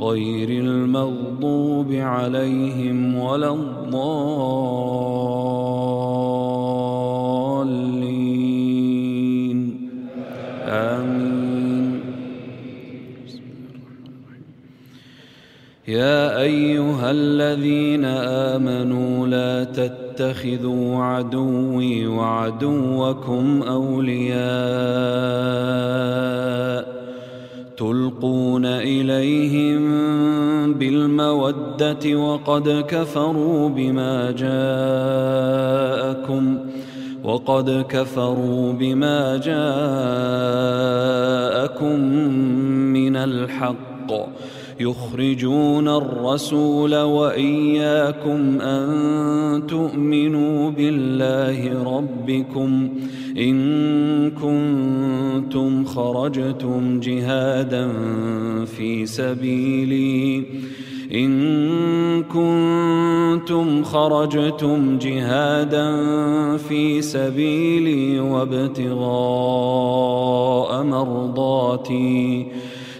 غير المغضوب عليهم ولا الضالين. آمين. يا أيها الذين آمنوا لا تتخذوا عدوي وعدوكم أولياء تلقون إليهم بالمودة وقد كفروا بما جاءكم وقد كفروا بما جاءكم من الحق يخرجون الرسول وإياكم أن تؤمنوا بالله ربكم إن كنتم خرجتم جهادا في سبيلي. إن كنتم خرجتم جهادا في سبيلي وابتغاء مرضاتي.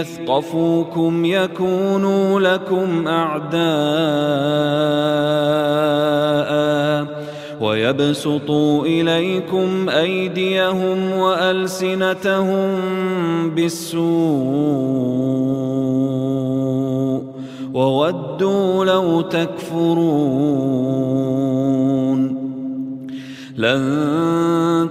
يثقفوكم يكونوا لكم أعداء ويبسطوا إليكم أيديهم وألسنتهم بالسوء وودوا لو تكفرون لن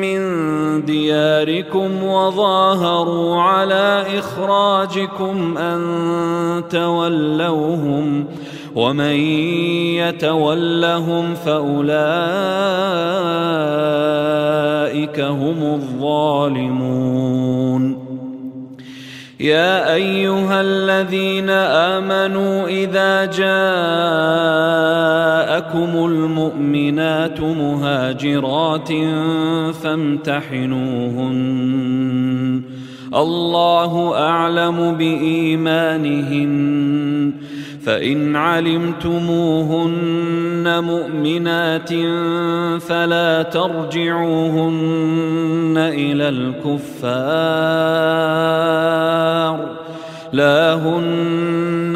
من دياركم وظاهروا على إخراجكم أن تولوهم ومن يتولهم فأولئك هم الظالمون. يا أيها الذين آمنوا إذا جاءكم المؤمنات مهاجرات فامتحنوهن. الله أعلم بإيمانهن. فإن علمتموهن مؤمنات فلا ترجعوهن إلى الكفار. لا هن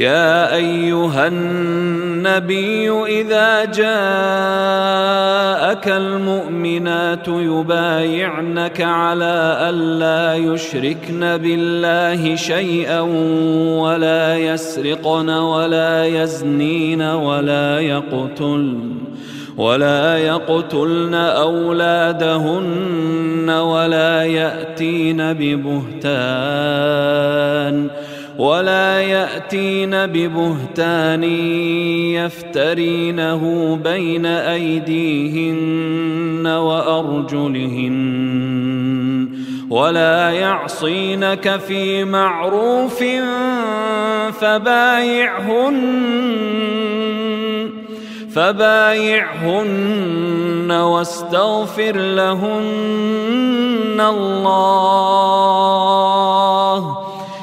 يا أيها النبي إذا جاءك المؤمنات يبايعنك على الا يشركن بالله شيئا ولا يسرقن ولا يزنين ولا يقتلن ولا يقتلن أولادهن ولا يأتين ببهتان ولا يأتين ببهتان يفترينه بين أيديهن وأرجلهن ولا يعصينك في معروف فبايعهن فبايعهن واستغفر لهن الله